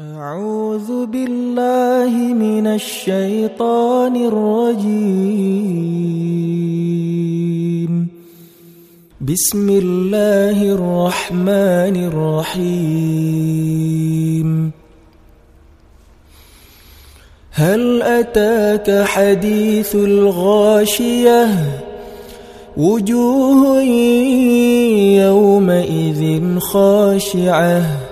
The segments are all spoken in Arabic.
أعوذ بالله من الشيطان الرجيم. بسم الله الرحمن الرحيم. هل أتاك حديث الغاشية؟ وجوه يومئذ خاشعة.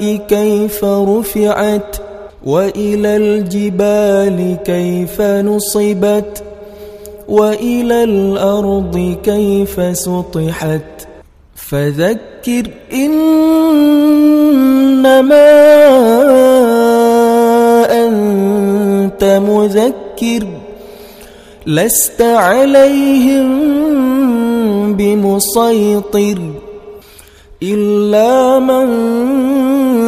السماء كيف رفعت وإلى الجبال كيف نصبت وإلى الأرض كيف سطحت فذكر إنما أنت مذكر لست عليهم بمسيطر إلا من